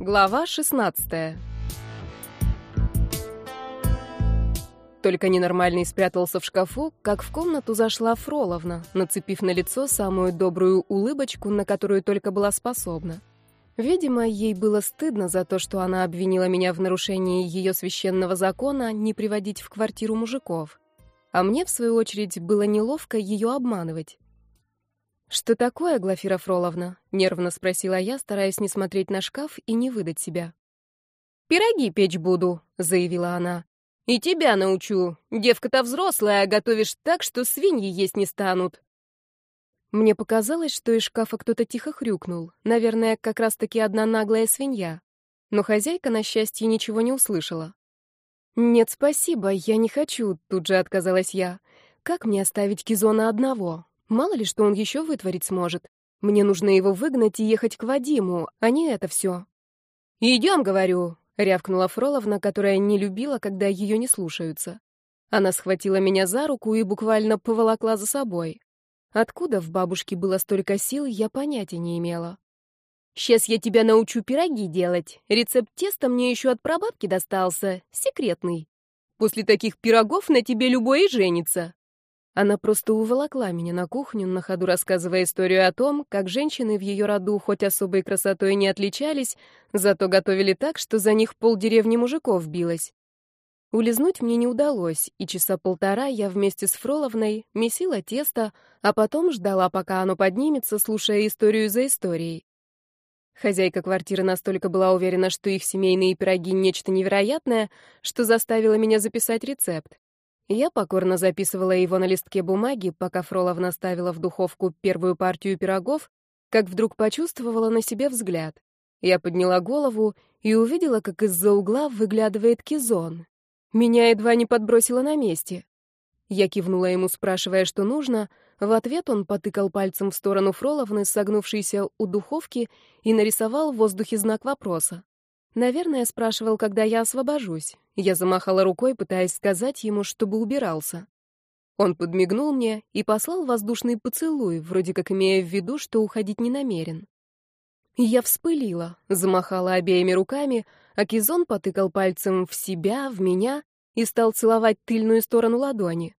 Глава 16 Только ненормальный спрятался в шкафу, как в комнату зашла Фроловна, нацепив на лицо самую добрую улыбочку, на которую только была способна. Видимо, ей было стыдно за то, что она обвинила меня в нарушении ее священного закона не приводить в квартиру мужиков. А мне, в свою очередь, было неловко ее обманывать. «Что такое, Глафира Фроловна?» — нервно спросила я, стараясь не смотреть на шкаф и не выдать себя. «Пироги печь буду», — заявила она. «И тебя научу. Девка-то взрослая, а готовишь так, что свиньи есть не станут». Мне показалось, что из шкафа кто-то тихо хрюкнул. Наверное, как раз-таки одна наглая свинья. Но хозяйка, на счастье, ничего не услышала. «Нет, спасибо, я не хочу», — тут же отказалась я. «Как мне оставить Кизона одного? Мало ли, что он еще вытворить сможет. Мне нужно его выгнать и ехать к Вадиму, а не это все». «Идем, говорю», — рявкнула Фроловна, которая не любила, когда ее не слушаются. Она схватила меня за руку и буквально поволокла за собой. Откуда в бабушке было столько сил, я понятия не имела. «Сейчас я тебя научу пироги делать. Рецепт теста мне еще от прабабки достался, секретный. После таких пирогов на тебе любой и женится». Она просто уволокла меня на кухню, на ходу рассказывая историю о том, как женщины в ее роду хоть особой красотой не отличались, зато готовили так, что за них полдеревни мужиков билось. Улизнуть мне не удалось, и часа полтора я вместе с Фроловной месила тесто, а потом ждала, пока оно поднимется, слушая историю за историей. Хозяйка квартиры настолько была уверена, что их семейные пироги — нечто невероятное, что заставила меня записать рецепт. Я покорно записывала его на листке бумаги, пока Фроловна ставила в духовку первую партию пирогов, как вдруг почувствовала на себе взгляд. Я подняла голову и увидела, как из-за угла выглядывает Кизон. Меня едва не подбросило на месте. Я кивнула ему, спрашивая, что нужно. В ответ он потыкал пальцем в сторону Фроловны, согнувшейся у духовки, и нарисовал в воздухе знак вопроса. Наверное, спрашивал, когда я освобожусь. Я замахала рукой, пытаясь сказать ему, чтобы убирался. Он подмигнул мне и послал воздушный поцелуй, вроде как имея в виду, что уходить не намерен. Я вспылила, замахала обеими руками, а Кизон потыкал пальцем в себя, в меня и стал целовать тыльную сторону ладони.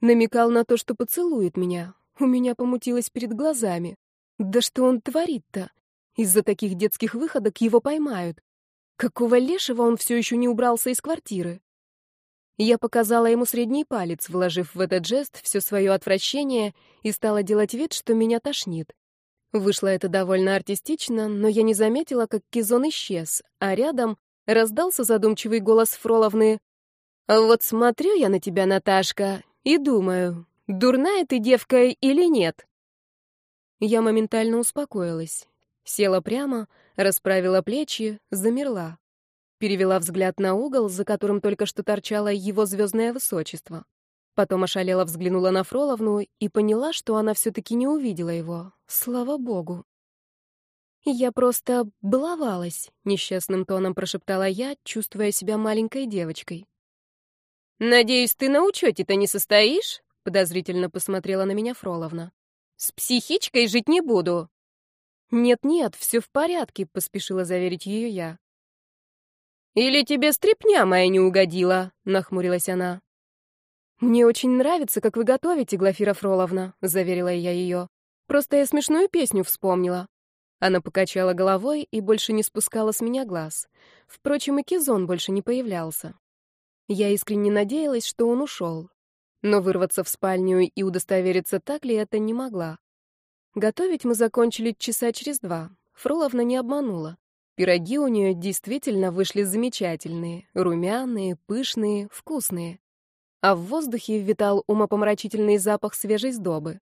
Намекал на то, что поцелует меня. У меня помутилось перед глазами. Да что он творит-то? Из-за таких детских выходок его поймают. Какого лешего он все еще не убрался из квартиры? Я показала ему средний палец, вложив в этот жест все свое отвращение, и стала делать вид, что меня тошнит. Вышло это довольно артистично, но я не заметила, как Кизон исчез, а рядом раздался задумчивый голос Фроловны. «Вот смотрю я на тебя, Наташка, и думаю, дурная ты девка или нет?» Я моментально успокоилась. Села прямо, расправила плечи, замерла. Перевела взгляд на угол, за которым только что торчало его звездное высочество. Потом ошалела взглянула на Фроловну и поняла, что она все-таки не увидела его. Слава богу. «Я просто баловалась», — несчастным тоном прошептала я, чувствуя себя маленькой девочкой. «Надеюсь, ты на учете-то не состоишь?» — подозрительно посмотрела на меня Фроловна. «С психичкой жить не буду». «Нет-нет, все в порядке», — поспешила заверить ее я. «Или тебе стряпня моя не угодила?» — нахмурилась она. «Мне очень нравится, как вы готовите, Глафира Фроловна», — заверила я ее. «Просто я смешную песню вспомнила». Она покачала головой и больше не спускала с меня глаз. Впрочем, и Кизон больше не появлялся. Я искренне надеялась, что он ушел. Но вырваться в спальню и удостовериться, так ли это, не могла. Готовить мы закончили часа через два. Фроловна не обманула. Пироги у нее действительно вышли замечательные, румяные, пышные, вкусные. А в воздухе витал умопомрачительный запах свежей сдобы.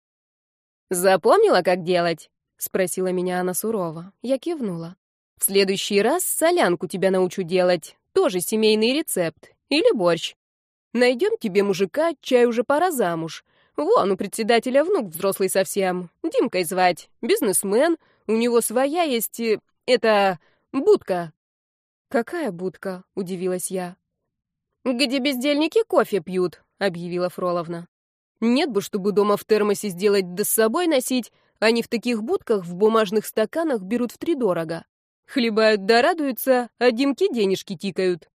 «Запомнила, как делать?» — спросила меня она сурово. Я кивнула. «В следующий раз солянку тебя научу делать. Тоже семейный рецепт. Или борщ. Найдем тебе мужика, чай уже пора замуж. Вон, у председателя внук взрослый совсем. Димкой звать. Бизнесмен. У него своя есть... Э, это... будка. «Какая будка?» — удивилась я. «Где бездельники кофе пьют», — объявила Фроловна. «Нет бы, чтобы дома в термосе сделать да с собой носить, они в таких будках в бумажных стаканах берут втридорого. Хлебают да радуются, а Димки денежки тикают.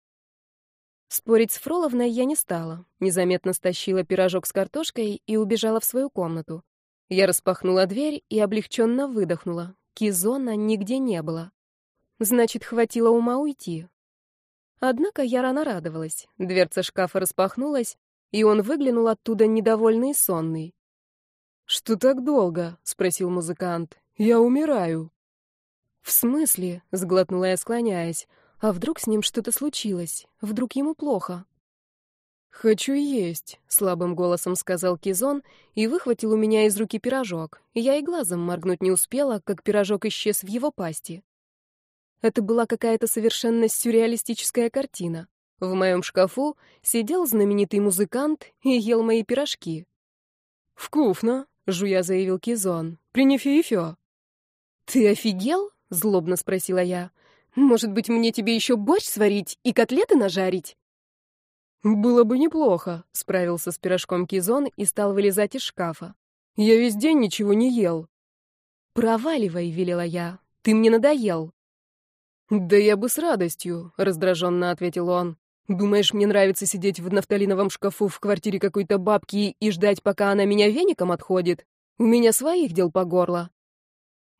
Спорить с Фроловной я не стала. Незаметно стащила пирожок с картошкой и убежала в свою комнату. Я распахнула дверь и облегченно выдохнула. Кизона нигде не было. Значит, хватило ума уйти. Однако я рано радовалась. Дверца шкафа распахнулась, и он выглянул оттуда недовольный и сонный. «Что так долго?» — спросил музыкант. «Я умираю». «В смысле?» — сглотнула я, склоняясь. «А вдруг с ним что-то случилось? Вдруг ему плохо?» «Хочу есть», — слабым голосом сказал Кизон и выхватил у меня из руки пирожок. Я и глазом моргнуть не успела, как пирожок исчез в его пасти. Это была какая-то совершенно сюрреалистическая картина. В моем шкафу сидел знаменитый музыкант и ел мои пирожки. «Вкусно», — жуя заявил Кизон. «Принеси эфё». «Ты офигел?» — злобно спросила я. «Может быть, мне тебе еще борщ сварить и котлеты нажарить?» «Было бы неплохо», — справился с пирожком Кизон и стал вылезать из шкафа. «Я весь день ничего не ел». «Проваливай», — велела я. «Ты мне надоел». «Да я бы с радостью», — раздраженно ответил он. «Думаешь, мне нравится сидеть в нафталиновом шкафу в квартире какой-то бабки и ждать, пока она меня веником отходит? У меня своих дел по горло».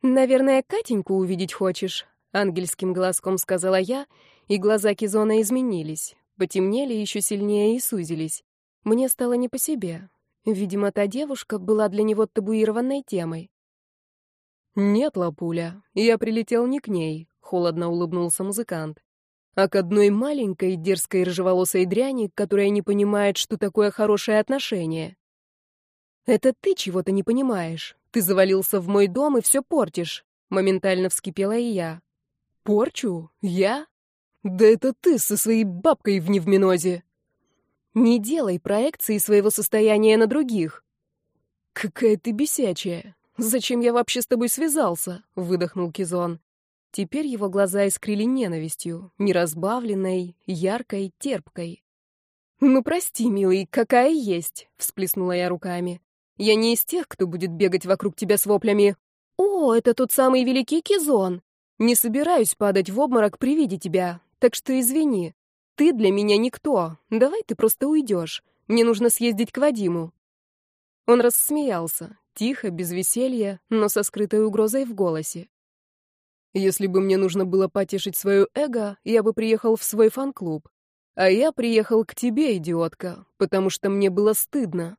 «Наверное, Катеньку увидеть хочешь?» — ангельским глазком сказала я, и глаза Кизона изменились, потемнели еще сильнее и сузились. Мне стало не по себе. Видимо, та девушка была для него табуированной темой. «Нет, Лапуля, я прилетел не к ней холодно улыбнулся музыкант. А к одной маленькой, дерзкой рыжеволосой дряни, которая не понимает, что такое хорошее отношение. Это ты чего-то не понимаешь. Ты завалился в мой дом и все портишь. Моментально вскипела и я. Порчу? Я? Да это ты со своей бабкой в невминозе. Не делай проекции своего состояния на других. Какая ты бесячая. Зачем я вообще с тобой связался? Выдохнул Кизон. Теперь его глаза искрили ненавистью, неразбавленной, яркой, терпкой. «Ну, прости, милый, какая есть!» — всплеснула я руками. «Я не из тех, кто будет бегать вокруг тебя с воплями. О, это тот самый великий Кизон! Не собираюсь падать в обморок при виде тебя, так что извини. Ты для меня никто. Давай ты просто уйдешь. Мне нужно съездить к Вадиму». Он рассмеялся, тихо, без веселья, но со скрытой угрозой в голосе. Если бы мне нужно было потешить свое эго, я бы приехал в свой фан-клуб. А я приехал к тебе, идиотка, потому что мне было стыдно.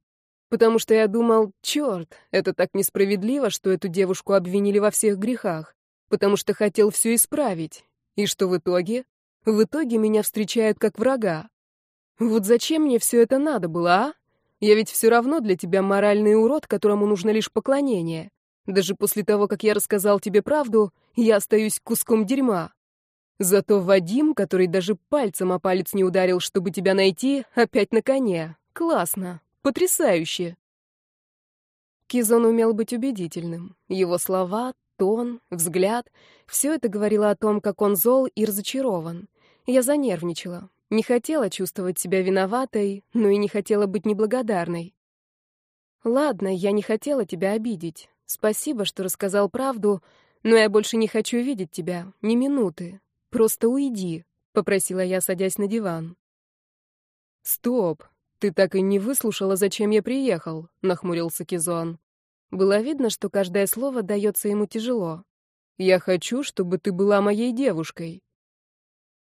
Потому что я думал, черт, это так несправедливо, что эту девушку обвинили во всех грехах. Потому что хотел все исправить. И что в итоге? В итоге меня встречают как врага. Вот зачем мне все это надо было, а? Я ведь все равно для тебя моральный урод, которому нужно лишь поклонение. Даже после того, как я рассказал тебе правду, я остаюсь куском дерьма. Зато Вадим, который даже пальцем о палец не ударил, чтобы тебя найти, опять на коне. Классно. Потрясающе. Кизон умел быть убедительным. Его слова, тон, взгляд — все это говорило о том, как он зол и разочарован. Я занервничала. Не хотела чувствовать себя виноватой, но и не хотела быть неблагодарной. Ладно, я не хотела тебя обидеть. Спасибо, что рассказал правду, но я больше не хочу видеть тебя, ни минуты. Просто уйди, попросила я, садясь на диван. Стоп, ты так и не выслушала, зачем я приехал, нахмурился Кизон. Было видно, что каждое слово дается ему тяжело. Я хочу, чтобы ты была моей девушкой.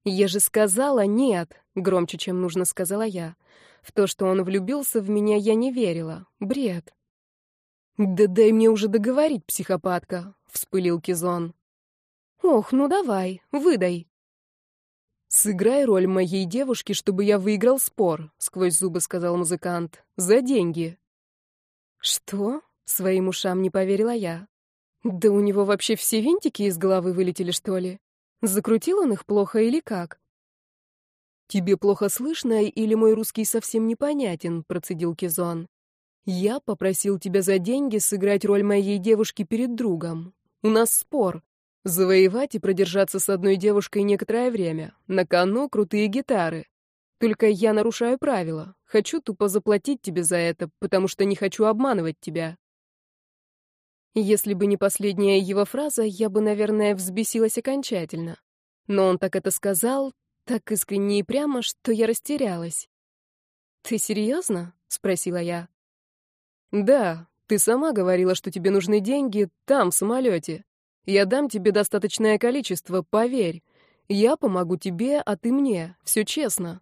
Я же сказала нет, громче, чем нужно, сказала я. В то, что он влюбился в меня, я не верила. Бред. «Да дай мне уже договорить, психопатка», — вспылил Кизон. «Ох, ну давай, выдай». «Сыграй роль моей девушки, чтобы я выиграл спор», — сквозь зубы сказал музыкант. «За деньги». «Что?» — своим ушам не поверила я. «Да у него вообще все винтики из головы вылетели, что ли? Закрутил он их плохо или как?» «Тебе плохо слышно или мой русский совсем непонятен?» — процедил Кизон. Я попросил тебя за деньги сыграть роль моей девушки перед другом. У нас спор. Завоевать и продержаться с одной девушкой некоторое время. На кону крутые гитары. Только я нарушаю правила. Хочу тупо заплатить тебе за это, потому что не хочу обманывать тебя. Если бы не последняя его фраза, я бы, наверное, взбесилась окончательно. Но он так это сказал, так искренне и прямо, что я растерялась. «Ты серьезно?» — спросила я. «Да, ты сама говорила, что тебе нужны деньги там, в самолете. Я дам тебе достаточное количество, поверь. Я помогу тебе, а ты мне. Все честно».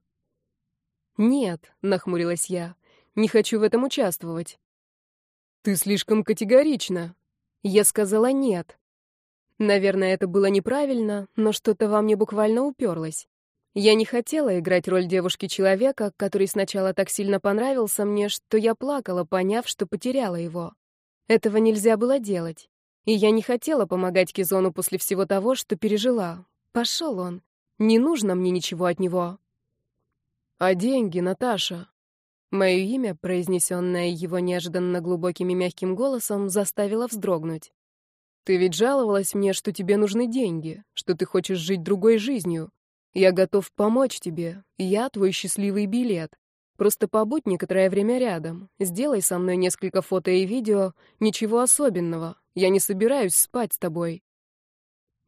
«Нет», — нахмурилась я, — «не хочу в этом участвовать». «Ты слишком категорична». Я сказала «нет». Наверное, это было неправильно, но что-то во мне буквально уперлось. Я не хотела играть роль девушки-человека, который сначала так сильно понравился мне, что я плакала, поняв, что потеряла его. Этого нельзя было делать. И я не хотела помогать Кизону после всего того, что пережила. Пошел он. Не нужно мне ничего от него. А деньги, Наташа? Мое имя, произнесенное его неожиданно глубоким и мягким голосом, заставило вздрогнуть. Ты ведь жаловалась мне, что тебе нужны деньги, что ты хочешь жить другой жизнью. Я готов помочь тебе. Я твой счастливый билет. Просто побудь некоторое время рядом. Сделай со мной несколько фото и видео. Ничего особенного. Я не собираюсь спать с тобой.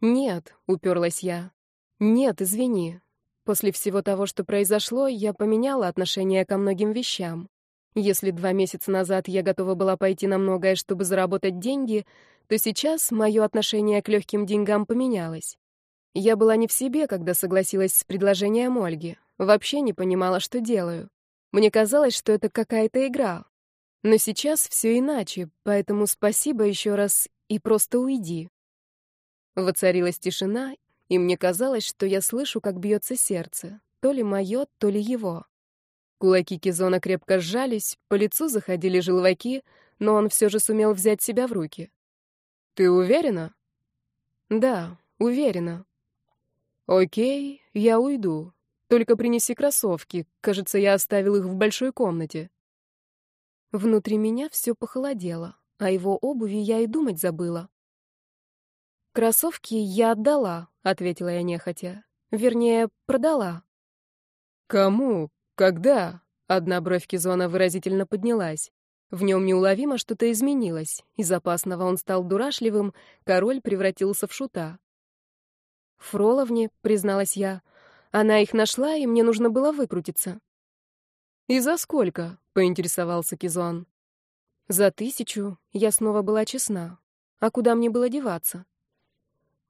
Нет, уперлась я. Нет, извини. После всего того, что произошло, я поменяла отношение ко многим вещам. Если два месяца назад я готова была пойти на многое, чтобы заработать деньги, то сейчас мое отношение к легким деньгам поменялось. Я была не в себе, когда согласилась с предложением Ольги. Вообще не понимала, что делаю. Мне казалось, что это какая-то игра. Но сейчас все иначе, поэтому спасибо еще раз и просто уйди. Воцарилась тишина, и мне казалось, что я слышу, как бьется сердце, то ли мое, то ли его. Кулаки Кизона крепко сжались, по лицу заходили желваки, но он все же сумел взять себя в руки. «Ты уверена?» «Да, уверена», «Окей, я уйду. Только принеси кроссовки. Кажется, я оставил их в большой комнате». Внутри меня все похолодело, а его обуви я и думать забыла. «Кроссовки я отдала», — ответила я нехотя. «Вернее, продала». «Кому? Когда?» Одна бровь Кизона выразительно поднялась. В нем неуловимо что-то изменилось. Из опасного он стал дурашливым, король превратился в шута. Фроловне, призналась я. Она их нашла, и мне нужно было выкрутиться. «И за сколько?» — поинтересовался Кизон. «За тысячу. Я снова была честна. А куда мне было деваться?»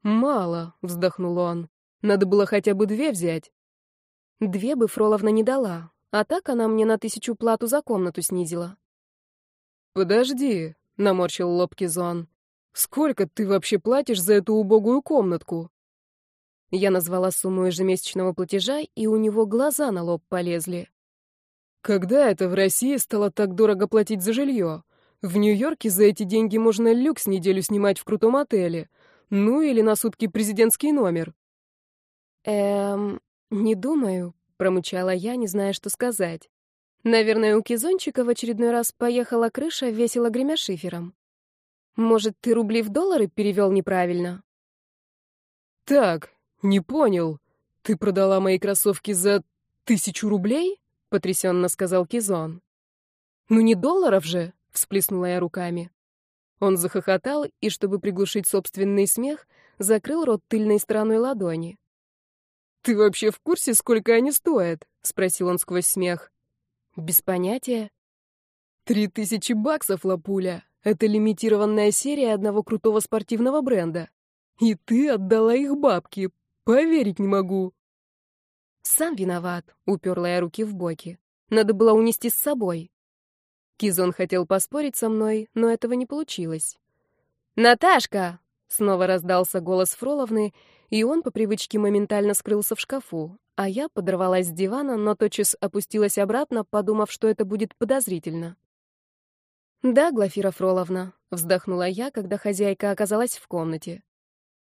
«Мало», — вздохнул он. «Надо было хотя бы две взять». «Две бы Фроловна не дала, а так она мне на тысячу плату за комнату снизила». «Подожди», — наморщил лоб Кизон. «Сколько ты вообще платишь за эту убогую комнатку?» Я назвала сумму ежемесячного платежа, и у него глаза на лоб полезли. Когда это в России стало так дорого платить за жилье? В Нью-Йорке за эти деньги можно люкс неделю снимать в крутом отеле. Ну или на сутки президентский номер. Эм, не думаю, промычала я, не зная, что сказать. Наверное, у Кизончика в очередной раз поехала крыша, весело гремя шифером. Может, ты рубли в доллары перевел неправильно? Так, «Не понял. Ты продала мои кроссовки за тысячу рублей?» — потрясенно сказал Кизон. «Ну не долларов же!» — всплеснула я руками. Он захохотал и, чтобы приглушить собственный смех, закрыл рот тыльной стороной ладони. «Ты вообще в курсе, сколько они стоят?» — спросил он сквозь смех. «Без понятия». «Три тысячи баксов, Лапуля. Это лимитированная серия одного крутого спортивного бренда. И ты отдала их бабки, Поверить не могу. Сам виноват, уперла я руки в боки. Надо было унести с собой. Кизон хотел поспорить со мной, но этого не получилось. «Наташка!» — снова раздался голос Фроловны, и он по привычке моментально скрылся в шкафу, а я подорвалась с дивана, но тотчас опустилась обратно, подумав, что это будет подозрительно. «Да, Глафира Фроловна», — вздохнула я, когда хозяйка оказалась в комнате.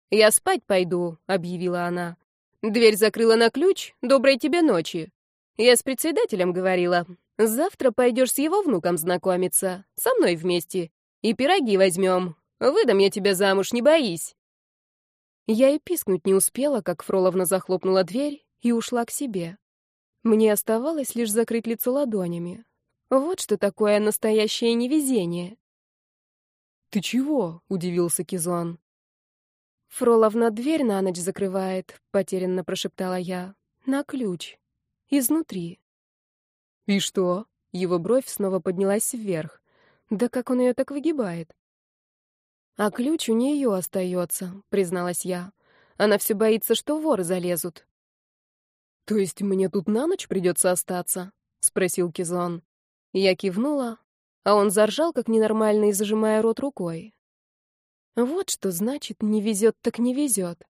«Я спать пойду», — объявила она. «Дверь закрыла на ключ. Доброй тебе ночи. Я с председателем говорила. Завтра пойдешь с его внуком знакомиться. Со мной вместе. И пироги возьмем. Выдам я тебя замуж, не боись». Я и пискнуть не успела, как Фроловна захлопнула дверь и ушла к себе. Мне оставалось лишь закрыть лицо ладонями. Вот что такое настоящее невезение. «Ты чего?» — удивился Кизон. «Фроловна дверь на ночь закрывает», — потерянно прошептала я. «На ключ. Изнутри». «И что?» — его бровь снова поднялась вверх. «Да как он ее так выгибает?» «А ключ у нее остается», — призналась я. «Она все боится, что воры залезут». «То есть мне тут на ночь придется остаться?» — спросил Кизон. Я кивнула, а он заржал, как ненормальный, зажимая рот рукой. Вот что значит «не везет, так не везет».